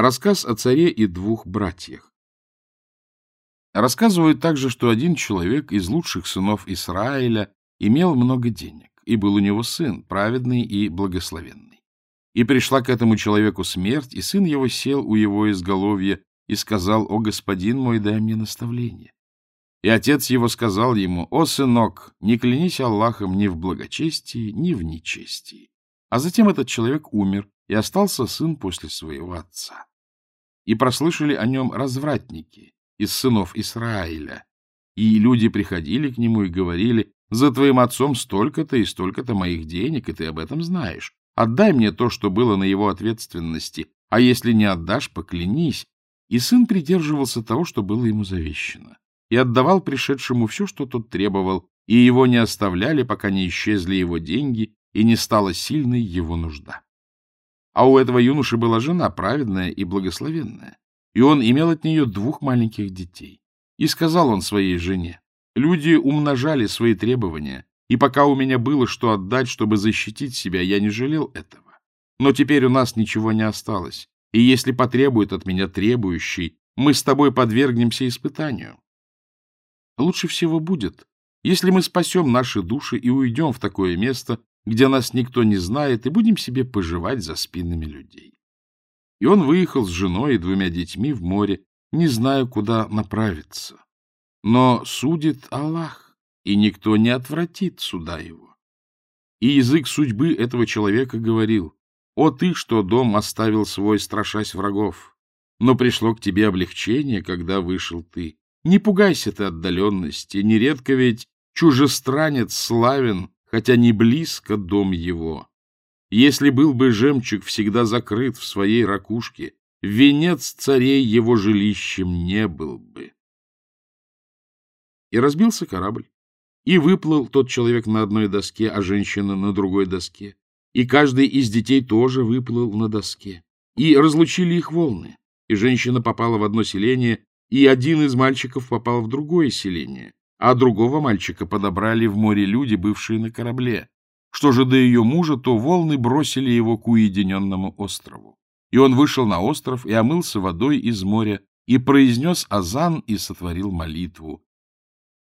Рассказ о царе и двух братьях. Рассказывают также, что один человек из лучших сынов Израиля имел много денег, и был у него сын, праведный и благословенный. И пришла к этому человеку смерть, и сын его сел у его изголовья и сказал, «О, господин мой, дай мне наставление». И отец его сказал ему, «О, сынок, не клянись Аллахом ни в благочестии, ни в нечестии». А затем этот человек умер, и остался сын после своего отца. И прослышали о нем развратники из сынов Израиля, и люди приходили к нему и говорили, «За твоим отцом столько-то и столько-то моих денег, и ты об этом знаешь. Отдай мне то, что было на его ответственности, а если не отдашь, поклянись». И сын придерживался того, что было ему завещено, и отдавал пришедшему все, что тот требовал, и его не оставляли, пока не исчезли его деньги и не стала сильной его нужда. А у этого юноши была жена праведная и благословенная, и он имел от нее двух маленьких детей. И сказал он своей жене, люди умножали свои требования, и пока у меня было что отдать, чтобы защитить себя, я не жалел этого. Но теперь у нас ничего не осталось, и если потребует от меня требующий, мы с тобой подвергнемся испытанию. Лучше всего будет, если мы спасем наши души и уйдем в такое место, где нас никто не знает, и будем себе поживать за спинами людей. И он выехал с женой и двумя детьми в море, не зная, куда направиться. Но судит Аллах, и никто не отвратит суда его. И язык судьбы этого человека говорил, «О ты, что дом оставил свой, страшась врагов! Но пришло к тебе облегчение, когда вышел ты. Не пугайся ты отдаленности, нередко ведь чужестранец славен, хотя не близко дом его. Если был бы жемчуг всегда закрыт в своей ракушке, венец царей его жилищем не был бы. И разбился корабль, и выплыл тот человек на одной доске, а женщина на другой доске, и каждый из детей тоже выплыл на доске, и разлучили их волны, и женщина попала в одно селение, и один из мальчиков попал в другое селение, а другого мальчика подобрали в море люди, бывшие на корабле. Что же до ее мужа, то волны бросили его к уединенному острову. И он вышел на остров и омылся водой из моря, и произнес азан и сотворил молитву.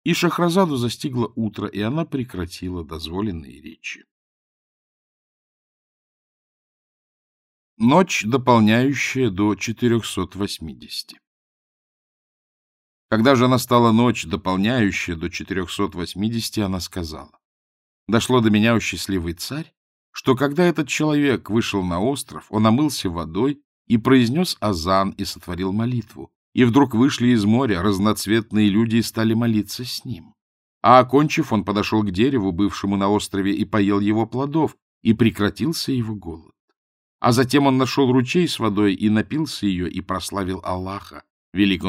И Шахразаду застигло утро, и она прекратила дозволенные речи. Ночь, дополняющая до 480. Когда же настала ночь, дополняющая до 480, она сказала. Дошло до меня, у счастливый царь, что когда этот человек вышел на остров, он омылся водой и произнес азан и сотворил молитву. И вдруг вышли из моря разноцветные люди и стали молиться с ним. А окончив, он подошел к дереву, бывшему на острове, и поел его плодов, и прекратился его голод. А затем он нашел ручей с водой и напился ее, и прославил Аллаха, велик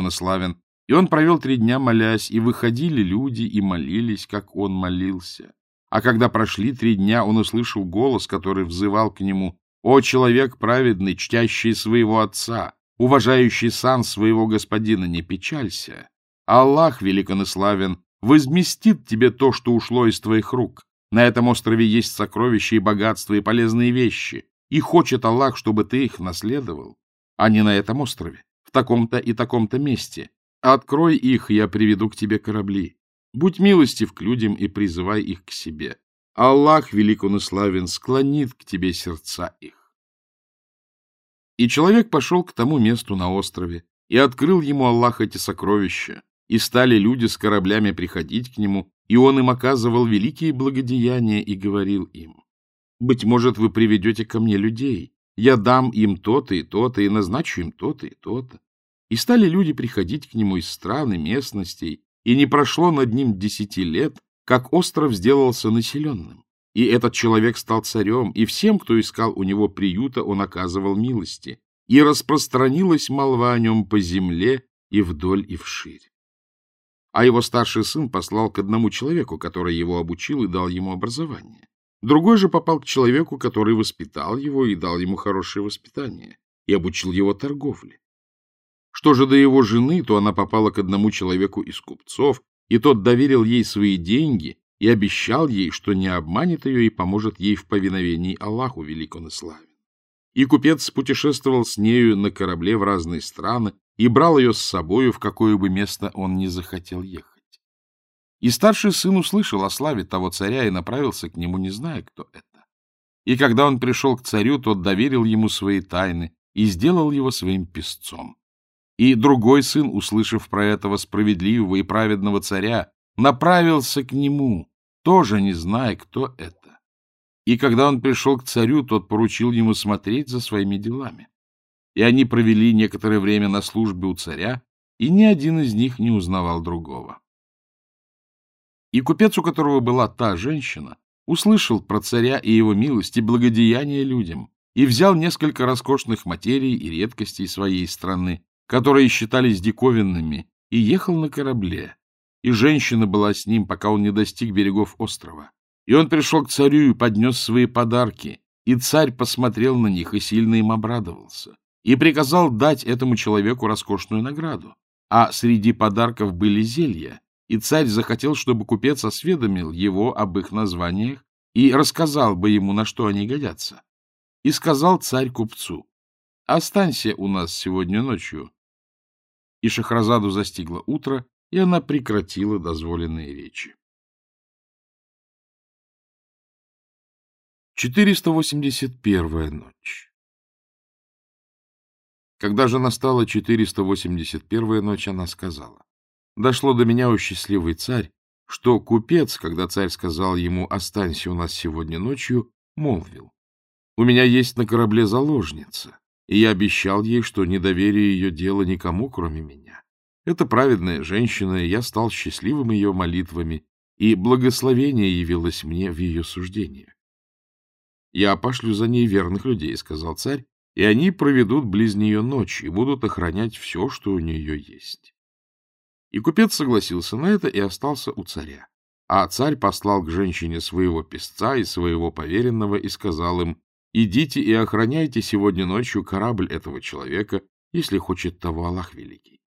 и он провел три дня, молясь, и выходили люди и молились, как он молился. А когда прошли три дня, он услышал голос, который взывал к нему, «О, человек праведный, чтящий своего отца, уважающий сан своего господина, не печалься! Аллах, великан и славен, возместит тебе то, что ушло из твоих рук. На этом острове есть сокровища и богатства, и полезные вещи, и хочет Аллах, чтобы ты их наследовал, а не на этом острове, в таком-то и таком-то месте, Открой их, я приведу к тебе корабли. Будь милостив к людям и призывай их к себе. Аллах, велик он и славен, склонит к тебе сердца их. И человек пошел к тому месту на острове, и открыл ему Аллах эти сокровища, и стали люди с кораблями приходить к нему, и он им оказывал великие благодеяния и говорил им, «Быть может, вы приведете ко мне людей, я дам им то-то и то-то, и назначу им то-то и то-то. И стали люди приходить к нему из стран и местностей, и не прошло над ним десяти лет, как остров сделался населенным. И этот человек стал царем, и всем, кто искал у него приюта, он оказывал милости. И распространилась молва о нем по земле и вдоль и вширь. А его старший сын послал к одному человеку, который его обучил и дал ему образование. Другой же попал к человеку, который воспитал его и дал ему хорошее воспитание, и обучил его торговле. Что же до его жены, то она попала к одному человеку из купцов, и тот доверил ей свои деньги и обещал ей, что не обманет ее и поможет ей в повиновении Аллаху велик он и славен. и купец путешествовал с нею на корабле в разные страны и брал ее с собою в какое бы место он не захотел ехать. И старший сын услышал о славе того царя и направился к нему, не зная, кто это. И когда он пришел к царю, тот доверил ему свои тайны и сделал его своим песцом. И другой сын, услышав про этого справедливого и праведного царя, направился к нему, тоже не зная, кто это. И когда он пришел к царю, тот поручил ему смотреть за своими делами. И они провели некоторое время на службе у царя, и ни один из них не узнавал другого. И купец, у которого была та женщина, услышал про царя и его милость и благодеяние людям, и взял несколько роскошных материй и редкостей своей страны, которые считались диковинными, и ехал на корабле. И женщина была с ним, пока он не достиг берегов острова. И он пришел к царю и поднес свои подарки, и царь посмотрел на них и сильно им обрадовался, и приказал дать этому человеку роскошную награду. А среди подарков были зелья, и царь захотел, чтобы купец осведомил его об их названиях и рассказал бы ему, на что они годятся. И сказал царь купцу, «Останься у нас сегодня ночью». И Шахразаду застигло утро, и она прекратила дозволенные речи. 481-я ночь Когда же настала 481-я ночь, она сказала, Дошло до меня, о счастливый царь, что купец, когда царь сказал ему «останься у нас сегодня ночью», молвил «У меня есть на корабле заложница, и я обещал ей, что не ее дело никому, кроме меня. Это праведная женщина, и я стал счастливым ее молитвами, и благословение явилось мне в ее суждениях. Я пошлю за ней верных людей, — сказал царь, — и они проведут близ нее ночь и будут охранять все, что у нее есть. И купец согласился на это и остался у царя. А царь послал к женщине своего песца и своего поверенного и сказал им, «Идите и охраняйте сегодня ночью корабль этого человека, если хочет того Аллах Великий».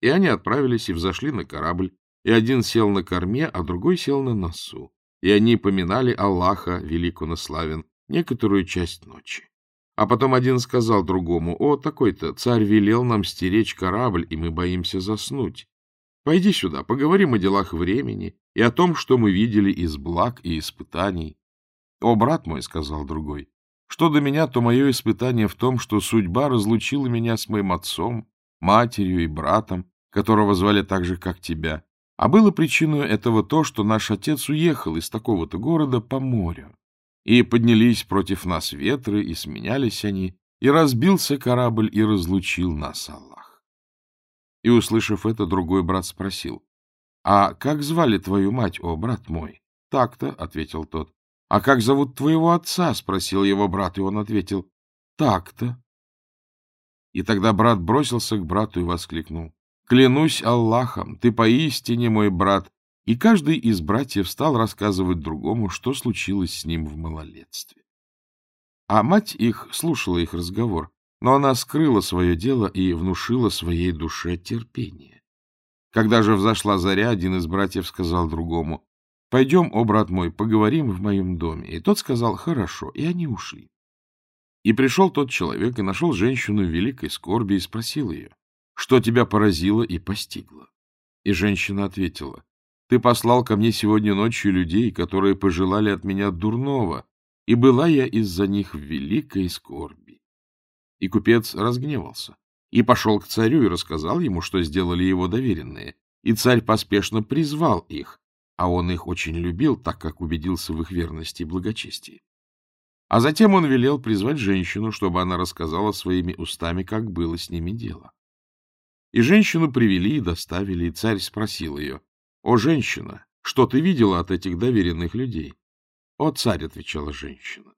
И они отправились и взошли на корабль, и один сел на корме, а другой сел на носу. И они поминали Аллаха, велико наславен, некоторую часть ночи. А потом один сказал другому, «О, такой-то, царь велел нам стеречь корабль, и мы боимся заснуть. Пойди сюда, поговорим о делах времени и о том, что мы видели из благ и испытаний. — О, брат мой, — сказал другой, — что до меня, то мое испытание в том, что судьба разлучила меня с моим отцом, матерью и братом, которого звали так же, как тебя. А было причиной этого то, что наш отец уехал из такого-то города по морю. И поднялись против нас ветры, и сменялись они, и разбился корабль, и разлучил нас Аллах. И, услышав это, другой брат спросил, «А как звали твою мать, о, брат мой?» «Так-то», — ответил тот. «А как зовут твоего отца?» — спросил его брат, и он ответил, «Так-то». И тогда брат бросился к брату и воскликнул, «Клянусь Аллахом, ты поистине мой брат!» И каждый из братьев стал рассказывать другому, что случилось с ним в малолетстве. А мать их слушала их разговор, но она скрыла свое дело и внушила своей душе терпение. Когда же взошла заря, один из братьев сказал другому, «Пойдем, о брат мой, поговорим в моем доме». И тот сказал, «Хорошо», и они ушли. И пришел тот человек и нашел женщину в великой скорби и спросил ее, «Что тебя поразило и постигло?» И женщина ответила, «Ты послал ко мне сегодня ночью людей, которые пожелали от меня дурного, и была я из-за них в великой скорби. И купец разгневался и пошел к царю и рассказал ему, что сделали его доверенные. И царь поспешно призвал их, а он их очень любил, так как убедился в их верности и благочестии. А затем он велел призвать женщину, чтобы она рассказала своими устами, как было с ними дело. И женщину привели и доставили, и царь спросил ее, «О, женщина, что ты видела от этих доверенных людей?» «О, царь», — отвечала женщина,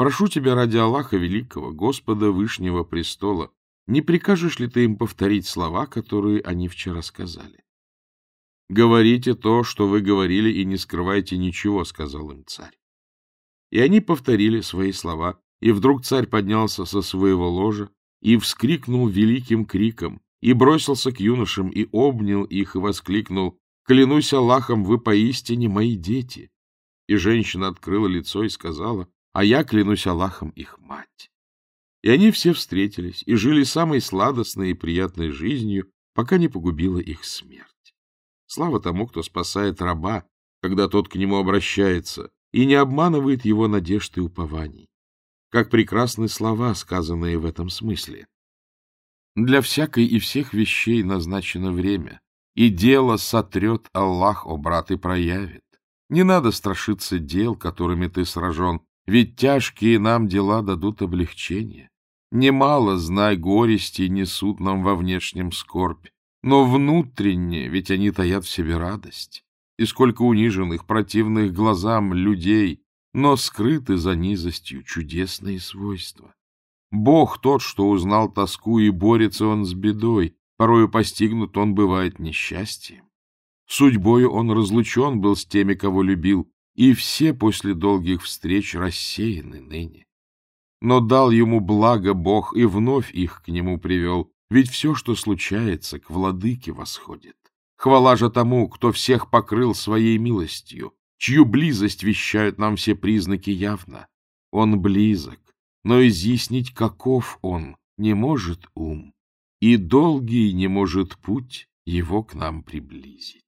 Прошу тебя ради Аллаха Великого, Господа Вышнего Престола, не прикажешь ли ты им повторить слова, которые они вчера сказали? — Говорите то, что вы говорили, и не скрывайте ничего, — сказал им царь. И они повторили свои слова, и вдруг царь поднялся со своего ложа и вскрикнул великим криком, и бросился к юношам, и обнял их, и воскликнул, «Клянусь Аллахом, вы поистине мои дети!» И женщина открыла лицо и сказала, а я клянусь Аллахом их мать. И они все встретились и жили самой сладостной и приятной жизнью, пока не погубила их смерть. Слава тому, кто спасает раба, когда тот к нему обращается, и не обманывает его надежд и упований. Как прекрасны слова, сказанные в этом смысле. Для всякой и всех вещей назначено время, и дело сотрет Аллах, о брат, и проявит. Не надо страшиться дел, которыми ты сражен, ведь тяжкие нам дела дадут облегчение. Немало, знай, горести несут нам во внешнем скорбь, но внутренне, ведь они таят в себе радость. И сколько униженных, противных глазам людей, но скрыты за низостью чудесные свойства. Бог тот, что узнал тоску, и борется он с бедой, порою постигнут он бывает несчастьем. Судьбою он разлучен был с теми, кого любил, и все после долгих встреч рассеяны ныне. Но дал ему благо Бог и вновь их к нему привел, ведь все, что случается, к владыке восходит. Хвала же тому, кто всех покрыл своей милостью, чью близость вещают нам все признаки явно. Он близок, но изъяснить, каков он, не может ум, и долгий не может путь его к нам приблизить.